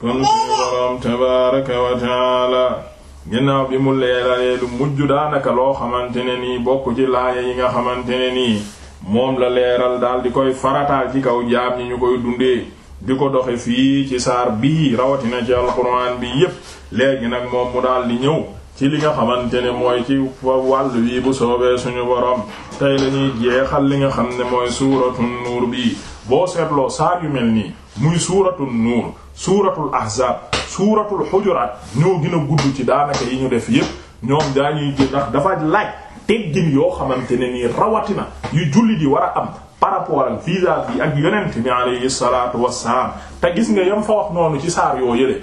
kon suñu boroom tabaaraka wa taala ginnaaw bi mu leeralee lu mujj daanaka loo xamante ne nii bokk ci laaya yi nga xamante ne nii moom la leeral daal di koy farataal ci kaw jaam ñi ñu koy dundee di ko doxe fii ci saar bii rawatina ci alxuraan bi yépp léegi nag moom mu daal di ñëw ci li nga xamante ne mooy ci wàll wii bu soobee suñu borom tey lañuy jeexal li nga xam ne mooy suuratu nuur bi boo seetloo saar yu mel nii muy suuratul nuur suuratul ahzaab suuratul xujuraat ñoo gën a gudd ci daanaka yi ñu def yépp ñoom daañuy jël ndax dafa laaj teggin yoo xamante ne nii rawatina yu julli di war a am par rapport ak visa bi ak yonent bi alayhi salaatu wassalaam te gis nga yam fa wax noonu ci saar yoo yële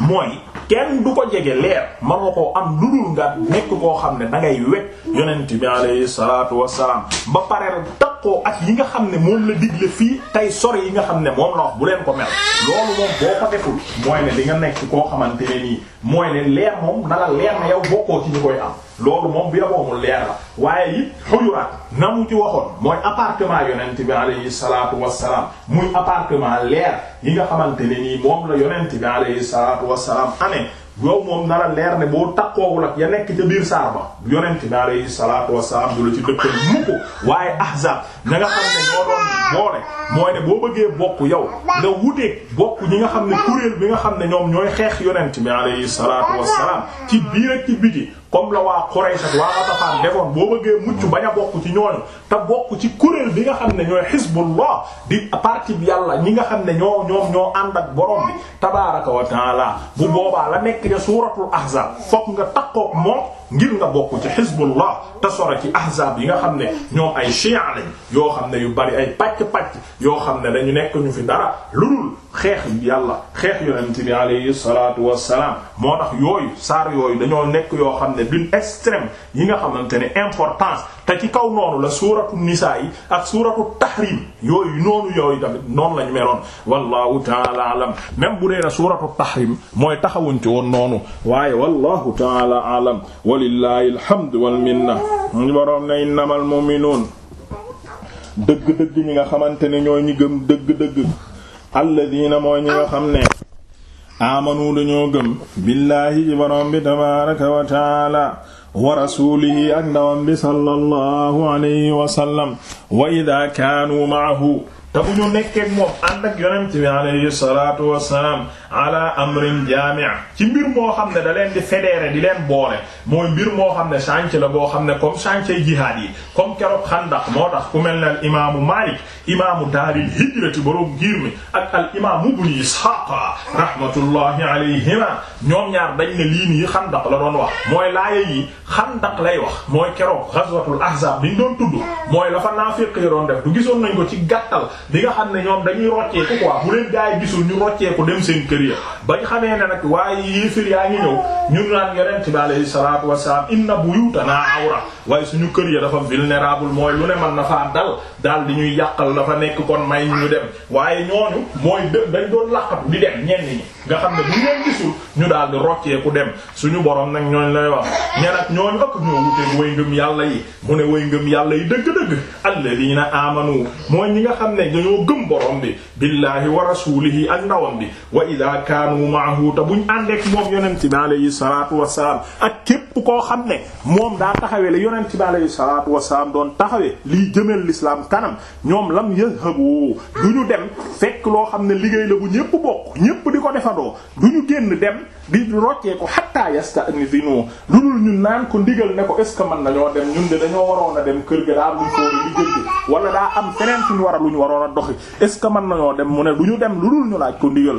mooy kenn du ko jege leer manoo koo am lu dul nga nekk koo xam ne da ngay wekk yonent bi alayhi salaatu wassalaam ba pare takkoo ak yi nga xam ne moom la digle fii tey sori yi nga xam ne moom la wax bu leen ko mel loolu moom boo ko deful mooy ne di nga nekk koo xamante ne nii mooy ne leer moom na la leer na yow bokkoo ci ñu koy am loolu moom bi yaboo mu leer la waaye it xujuraat na mu ci waxoon mooy appartement yonent bi alayhi salaatu wassalaam muy appartement leer yi nga xamante ne nii moom la yonent bi alayhi salaatu wassalaam amee yow moom na la leer ne boo takkoowul ak ya nekk ca biir saar ba yonent bi alayhi salaatu wassalaam du la ci dëkkal mukk waaye ahzaab ña nga xam ne ñoo doon boole mooy ne boo bëggee bokk yow nga wuteeg bokk ñi nga xam ne kuréel bi nga xam ne ñoom ñooy xeex yonent bi alayhi salaatu wassalaam ci biir ak ci biti comme la waa Quraysh ak waa Ghatafan defoon boo bëggee mucc bañ a bokk ci ñooñu te bokk ci kuréel bi nga xam ne ñooy Hizbullah di parti bi yàlla ñi nga xam ne ñoo ñoom ñoo ànd ak borom bi tabaaraka wa taala bu boobaa la nekk ca suuratul Ahzab fokk nga takkook moom ngir nga bokk ci Hizbullah te sore ci ahzaab yi nga xam ne ñoom ay chiites lañ yoo xam ne yu bari ay pàcc-pàcc yoo xam ne dañu nekk ñu fi dara lu dul xeex yàlla xeex yonent bi alayhi salaatu wassalaam moo tax yooyu saar yooyu dañoo nekk yoo xam ne d'une extrême yi nga xamante ne importance te ci kaw noonu la suuratu nisaa yi ak suuratu tahrim yooyu noonu yooyu tamit noonu lañu meloon wallahu taala alam même bu dee na suuratu tahrim mooy taxawuñ ci woon noonu waaye wallahu taala alam walillahi alhamdu wal minna ñu boroom ne innamal mu'minuun dëgg-dëgg ñi nga xamante ne ñooy ñi gëm dëgg-dëgg alladina mooy ñi nga xam ne amanu dañoo gëm billaahi ci boroom bi tabaaraka wa taala wa rasuulihi ak ndawam bi sallallahu alayhi wa sallam wa idaa kaanu maahu te bu ñu nekkee moom ànd ak yonent bi alayhi salaatu wassalaam ala amrin jaami' ci mbir moo xam ne da leen di fédérer di leen boole mooy mbir moo xam ne chantier la boo xam ne comme chantier jihaad yi comme keroog xandax moo tax ku mel ne al imaamu Maalik imaamu daaril hijrati borom giir mi ak al imaamu ibnu Isxaaq rahmatullahi alayhima ñoom ñaar dañ ne lii nii xandax la doon wax mooy laaya yi xandak lay wax mooy keroog ghazwatul ahzab bi ñu doon tudd mooy la fa naafiq yi doon def du gisoon nañ ko ci gàttal bi nga xam ne ñoom dañuy rocceeku quoi bu leen gaa yi gisul ñu rocceeku dem seen kër ya bañ xamee ne nag waaye yéefir yaa ngi ñëw ñun naan yonent bi alayhi salaatu wasalaam inna buyutana awra waaye suñu kër ya dafa vulnérable mooy lu ne man na faa dal daal di ñuy yàqal dafa nekk kon may ñu dem waaye ñooñu mooy dañ doon laqatu di dem ñenn ñi nga xam ne bu ngeen gisul ñu daal di rocceeku dem suñu borom nag ñooñ lay wax ñe nag ñooñu ëpp ñoo wuteeg way ngëm yàlla yi mu ne way ngëm yàlla yi dëgg-dëgg alladina amanu mooy ñi nga xam ne dañoo gëm borom bi billahi wa rasulihi ak ndawam bi wa ida kaanu maahu te buñ àndeek moom yonent bi alayhi salatu wasalaam ak képp koo xam ne moom daa taxawee la yonent bi alayhi salatu wasalaam doon taxawee lii jëmeel l'islam kanam ñoom lam yadhabu du ñu dem fekk loo xam ne liggéey la bu ñépp bokk ñépp di ko defandoo du ñu génn dem di roccee ko hatta yasta'nizinu lu dul ñu naan ko ndigal ne ko est ce que mën nañoo dem ñun de dañoo waroon a dem kër ga daa luñ ko liggéey wala daa am feneen suñu war a lu ñu waroon a doxi est ce que mën nañoo dem mu ne du ñu dem lu dul ñu laaj ko ndigal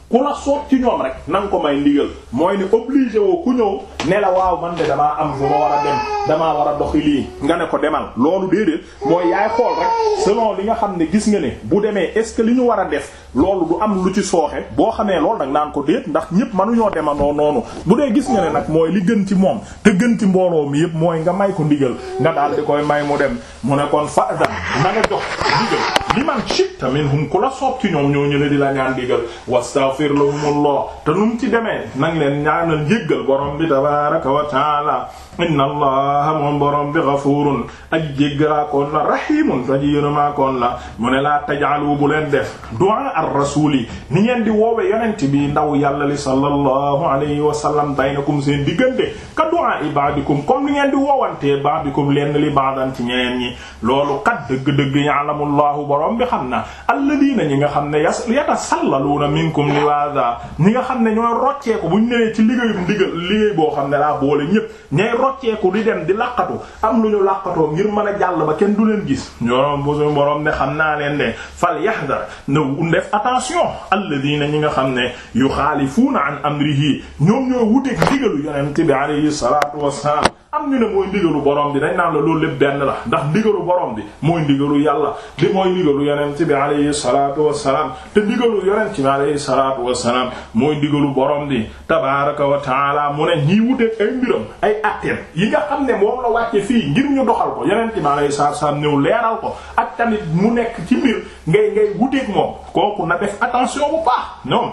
ku la soob ci ñoom rek na ko may ndigal mooy ne obligé woo ku ñëw ne la waaw man de damaa am fu ma war a dem damaa war a doxi lii nga ne ko demal loolu déedéet mooy yaay xool rek selon li nga xam ne gis nga ne bu demee est ce que li ñu war a def loolu du am lu ci sooxe boo xamee loolu nag naan ko déet ndax ñëpp mënuñoo demandoo noonu bu dee gis nga ne nag mooy li gën ci moom te gën ci mbooloo mi yëpp mooy nga may ko ndigal nga daal di koy may mu dem mu ne kon fa dam na nga jox digal li man shitta minhum ku la soob ci ñoom ñoo ñële di la ñaan digal wastaghfir lahumullah te nu mu ci demee nang leen ñaanal njéggal borom bi tabaraka wa taala inna allaha moom borom bi ghafurun aji jéggalaakoon la rahimun aji yërëmaakoon la mu ne laa tajaalu bu leen def du'a ar-rasul yi ni ngeen di woowe yonent bi ndaw yàlla li sallallahu alayhi wa sallam baynakum seen diggante ka du'a ibadikum comme ni ngeen di woowantee ba'dikum lenn li ba'dan ci ñeneen ñi loolu kat dëgg-dëgg ya'lamullahu borom bi xam na alladina ñi nga xam ne yas yatasallaluuna minkum liwaada ñi nga xam ne ñooy rocceeku buñ newee ci liggéeyum ndigal liggéey boo xam ne daa boole ñëpp ñay rocceeku di dem di laqatu am lu ñu laqatoo ngir mën a jàll ba kenn du leen gis ñoom bu suñu borom ne xam naa leen de fal yahdar na def attention alladina ñi nga xam ne yu xaalifuuna an amrihi ñoom ñoo wuteeg ndigalu yonent bi alayhi salaatu wassalaam am ñu ne mooy ndigalu borom bi dañ naan la loolu lépp benn la ndax ndigalu borom bi mooy ndigalu yàlla di mooy ndigalu yonent bi alayhi salaatu wassalaam te ndigalu yonent bi alayhi salaatu wassalaam mooy ndigalu borom bi tabaaraka wa taala mu ne ñii wuteeg ay mbiram ay atteem yi nga xam ne moom la wàcce fii ngir ñu doxal ko yonent bi alayhi salaatu wassalaam ñëw leeral ko ak tamit mu nekk ci mbir ngay ngay wuteeg moom kooku na def attention bu baax ñoom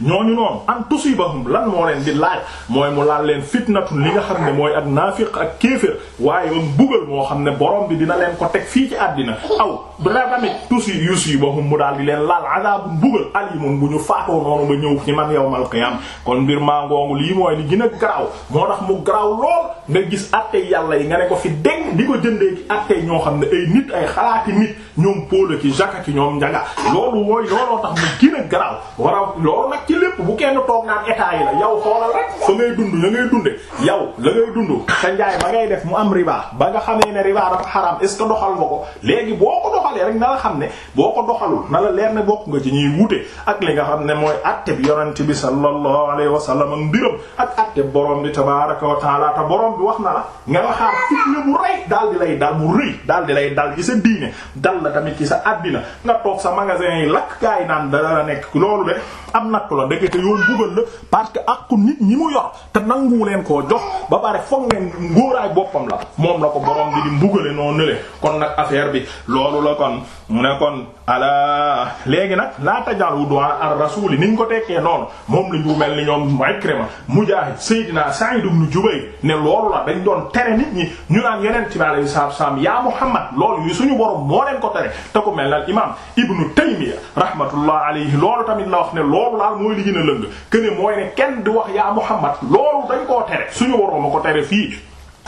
ñooñu noonu an tusibahum lan moo leen di laaj mooy mu laal leen fitnatun li nga xam ne mooy ak naafiq ak kéefër waaye yoon bugal moo xam ne borom bi dina leen ko teg fii ci àddina aw dara tamit tusi yusibahum mu daal di leen laal azabun bugal alimun bu ñu faatoo noonu ba ñëw ci man yawmal qiyam kon mbir maa ngoongu lii mooy li gën a garaaw moo tax mu garaaw lool nga gis àttee yàlla yi nga ne ko fi dégg di ko jëndee ci àttee ñoo xam ne ay nit ay xalaati nit ñoom Paul ak Jacques ak ñoom Ndiaga loolu mooy looloo tax mu gën a garaaw war a loolu nag ci lépp bu kenn toog naan état yi la yow xoolal rek fa ngay dund la ngay dunde yow la ngay dund sa njaay ba ngay def mu am riba ba nga xamee ne riba dafa xaraam est ce que doxal nga ko léegi boo ko doxalee rek na la xam ne boo ko doxalul na la leer ne bokk nga ci ñuy wute ak li nga xam ne mooy atte bi yonent bi sallallahu alayhi wa sallam ak mbiram ak atte borom bi tabaaraka wa taala te borom bi wax na la nga la xaar fitna bu rëy daal di lay dal bu rëy daal di lay dal ci sa diine dal la tamit ci sa àddina nga toog sa magasin yi lakk gaay naan dara la nekk loolu de am nattu la dëgg te yoon buggal la parce que ak nit ñi mu yor te nangu leen koo jox ba pare foog leen ngóoraay boppam la moom la ko borom bi di mbugale noonu le kon nag affaire bi loolu la kon mu ne kon ala léegi nag laa tajalu du'a ar-rasul ni ñu ko tekkee noonu moom la ñu mel ni ñoom Ikrima Mujaahid Seydina Sa'id ibn Jubayr ne loolu la dañ doon tere nit ñi ñu naan yeneen ci baa alayhi salaatu salaam yaa Muhammad loolu yu suñu borom moo leen ko tere te ko mel na imaam Ibn Taymiyya rahmatullah alayhi loolu tamit la wax ne loolu laal mooy li gën a lëng que ne mooy ne kenn di wax yaa Muhammad loolu dañ koo tere suñu borom a ko tere fii.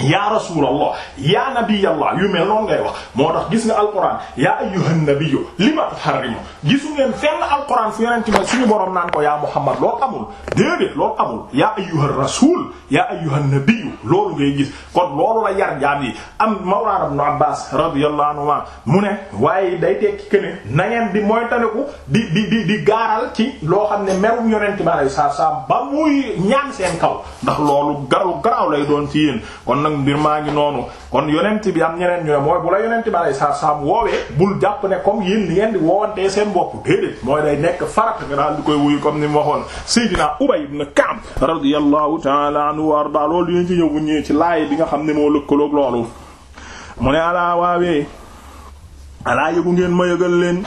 yaa rasulallah yaa nabiyallah yu mel noonu ngay wax moo tax gis nga alquran yaa ayyuhan nabiyyu lima tuharrimu gisu ngeen fenn alquran fu yonente ma suñu borom naan ko yaa muhammad loolu amul déedéet loolu amul yaa ayyuhan rasul yaa ayyuhan nabiyyu loolu ngay gis kon loolu la yar jaam yi am mawlana ibn abbas radiyallahu anhu mu ne waaye day tekki que ne na ngeen di moytaleku di di di di gaaral ci loo xam ne merum yonente bi alayhi salaam ba muy ñaan seen kaw ndax loolu garu garaaw lay doon ci yéen kon nag mbir maa ngi noonu kon yonent bi am ñeneen ñooy mooy bu la yonent bi alayhi salaatu salaam woowee bul jàpp ne comme yéen li ngeen di woowantee seen bopp déedéet mooy day nekk farat nga daal di koy wuyu comme ni mu waxoon Seydina Ubay ibn Ka'b radiyallahu ta'ala anhu wa arda loolu yéen ci ñëw bu ñëwee ci laay bi nga xam ne moo lëkkaloog loolu mu ne alaa waawee alaa yëgu ngeen ma yëgal leen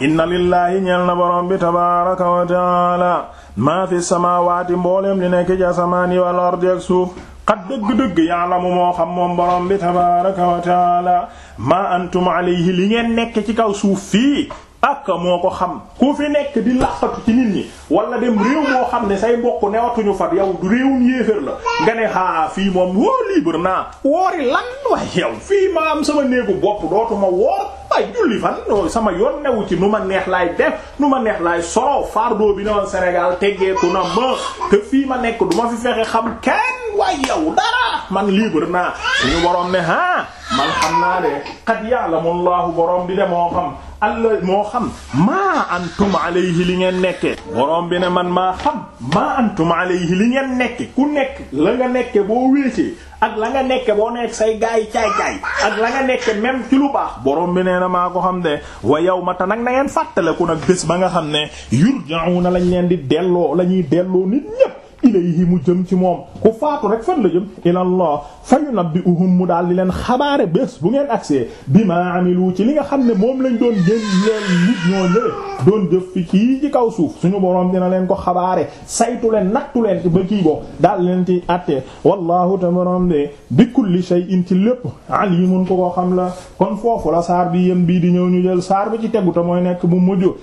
inna lillaahi ñeel na borom bi tabaaraka wa taala maa fi samaawaati mbooleem li nekk ci asamaan yi wal ardi ak suuf xat dëgg-dëgg yaalamu moo xam moom borom bi tabaaraka wa taala maa antum alayhi li ngeen nekk ci kaw suuf fii ak moo ko xam ku fi nekk di laqatu ci nit ñi wala dem réew moo xam ne say mbokk newatuñu fa yow du réewum yéeféer la nga ne haa fii moom woo libre naa woori lan waaye yow fii ma am sama néegu bopp dootuma woor waaye julli fan sama yoon newu ci nu ma neex laay def nu ma neex laay solo fardeau bi ne woon Sénégal teggeeku na ma te fii ma nekk du ma fi fexe xam kenn waaye yow dara man libre naa suñu borom ne haa man xam naa de qad ya'lamu Allahu borom bi de moo xam alla moo xam maa antum alayhi li ngeen nekke borom bi ne man maa xam maa antum alayhi li ngeen nekke ku nekk la nga nekke boo wéetee ak la nga nekke boo nekk say gaay caay caay ak la nga nekke même ci lu baax borom bi nee na maa ko xam de wa yow ma ta nag na ngeen fàttaleku nag bés ba nga xam ne yurja'una lañ leen di delloo la ñuy delloo nit ñépp ilayhi mu jëm ci moom ku faatu rek fan la jëm ilallah fa yunabbi'uhum mu daal di leen xabaare bés bu ngeen agsee bima amilu ci li nga xam ne moom lañ doon jël leen nit ñoo ñële doon jëf fi kii ci kaw suuf suñu boroom dina leen ko xabaare saytu leen nattu leen ci ba kii boo daal leen ci àttee wallahu tabaram de bi kulli shay'in ci lépp alimun ko ko xam la kon foofu la saar bi yem bii di ñëw ñu jël saar bi ci tegu te mooy nekk bu mujj